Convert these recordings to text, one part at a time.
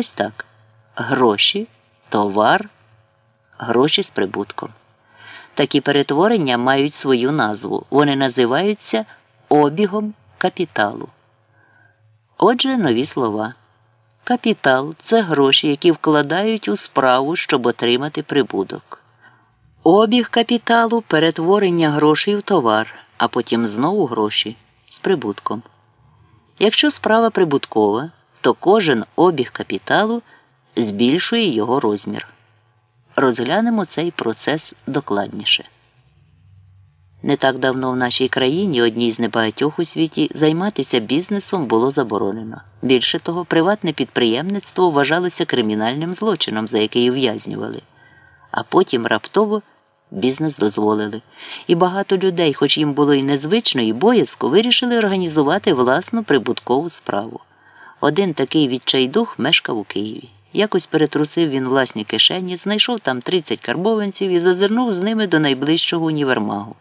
Ось так. Гроші, товар, гроші з прибутком. Такі перетворення мають свою назву. Вони називаються обігом капіталу. Отже, нові слова. Капітал це гроші, які вкладають у справу, щоб отримати прибуток. Обіг капіталу перетворення грошей в товар, а потім знову гроші з прибутком. Якщо справа прибуткова, то кожен обіг капіталу збільшує його розмір. Розглянемо цей процес докладніше. Не так давно в нашій країні, одній з небагатьох у світі, займатися бізнесом було заборонено. Більше того, приватне підприємництво вважалося кримінальним злочином, за який ув'язнювали. А потім раптово бізнес дозволили. І багато людей, хоч їм було і незвично, і боязко, вирішили організувати власну прибуткову справу. Один такий відчайдух мешкав у Києві. Якось перетрусив він власні кишені, знайшов там 30 карбованців і зазирнув з ними до найближчого універмагу.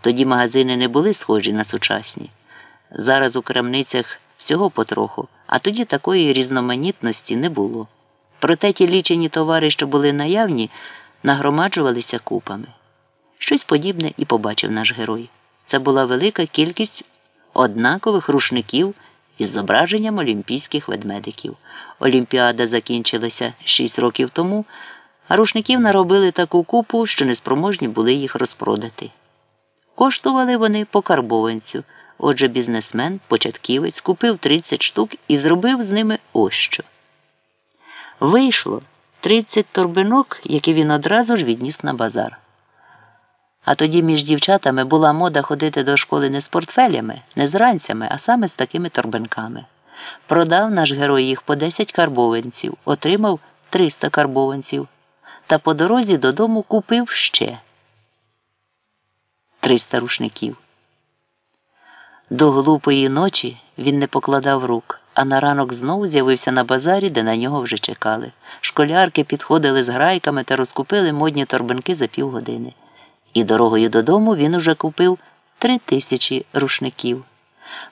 Тоді магазини не були схожі на сучасні. Зараз у крамницях всього потроху, а тоді такої різноманітності не було. Проте ті лічені товари, що були наявні, нагромаджувалися купами. Щось подібне і побачив наш герой. Це була велика кількість однакових рушників із зображенням олімпійських ведмедиків. Олімпіада закінчилася 6 років тому, а рушників наробили таку купу, що неспроможні були їх розпродати. Коштували вони по карбованцю. Отже, бізнесмен, початківець, купив 30 штук і зробив з ними ось що. Вийшло 30 торбинок, які він одразу ж відніс на базар. А тоді між дівчатами була мода ходити до школи не з портфелями, не з ранцями, а саме з такими торбинками. Продав наш герой їх по 10 карбованців, отримав 300 карбованців, та по дорозі додому купив ще 300 рушників. До глупої ночі він не покладав рук, а на ранок знову з'явився на базарі, де на нього вже чекали. Школярки підходили з грайками та розкупили модні торбинки за півгодини. І дорогою додому він уже купив три тисячі рушників.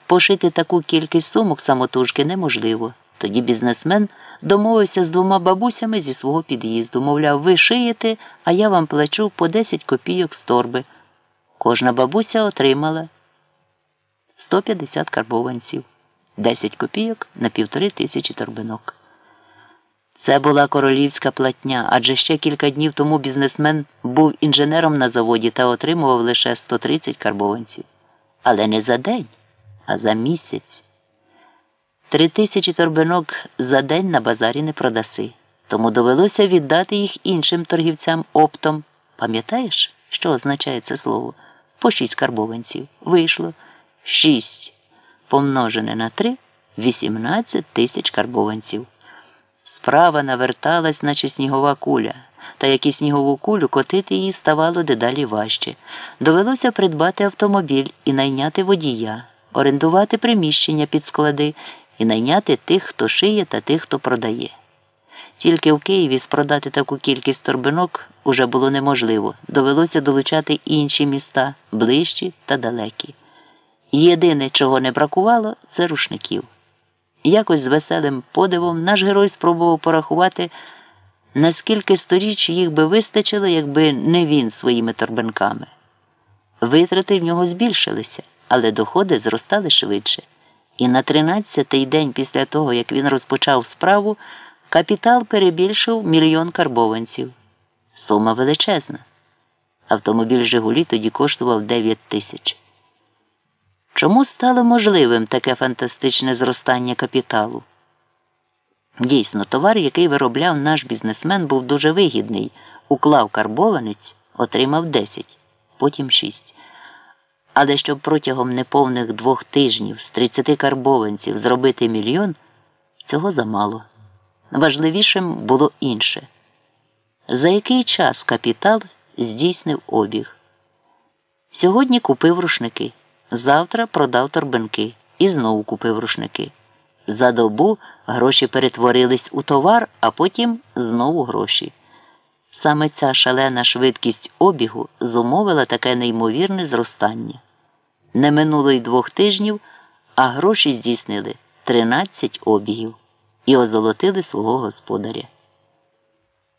Пошити таку кількість сумок самотужки неможливо. Тоді бізнесмен домовився з двома бабусями зі свого під'їзду. Мовляв, ви шиєте, а я вам плачу по 10 копійок з торби. Кожна бабуся отримала 150 карбованців, 10 копійок на півтори тисячі торбинок. Це була королівська платня, адже ще кілька днів тому бізнесмен був інженером на заводі та отримував лише 130 карбованців. Але не за день, а за місяць. Три тисячі торбинок за день на базарі не продаси, тому довелося віддати їх іншим торгівцям оптом. Пам'ятаєш, що означає це слово? По шість карбованців. Вийшло шість помножене на три 18 тисяч карбованців. Справа наверталась, наче снігова куля, та як і снігову кулю котити її ставало дедалі важче. Довелося придбати автомобіль і найняти водія, орендувати приміщення під склади і найняти тих, хто шиє та тих, хто продає. Тільки в Києві спродати таку кількість торбинок уже було неможливо. Довелося долучати інші міста, ближчі та далекі. Єдине, чого не бракувало, це рушників. Якось з веселим подивом наш герой спробував порахувати, наскільки сторіч їх би вистачило, якби не він своїми торбинками. Витрати в нього збільшилися, але доходи зростали швидше. І на 13-й день після того, як він розпочав справу, капітал перебільшив мільйон карбованців. Сума величезна. Автомобіль Жигулі тоді коштував 9 тисяч. Чому стало можливим таке фантастичне зростання капіталу? Дійсно, товар, який виробляв наш бізнесмен, був дуже вигідний. Уклав карбованець, отримав 10, потім 6. Але щоб протягом неповних двох тижнів з 30 карбованців зробити мільйон, цього замало. Важливішим було інше. За який час капітал здійснив обіг? Сьогодні купив рушники. Завтра продав торбинки і знову купив рушники. За добу гроші перетворились у товар, а потім знову гроші. Саме ця шалена швидкість обігу зумовила таке неймовірне зростання. Не минуло й двох тижнів, а гроші здійснили 13 обігів. і озолотили свого господаря.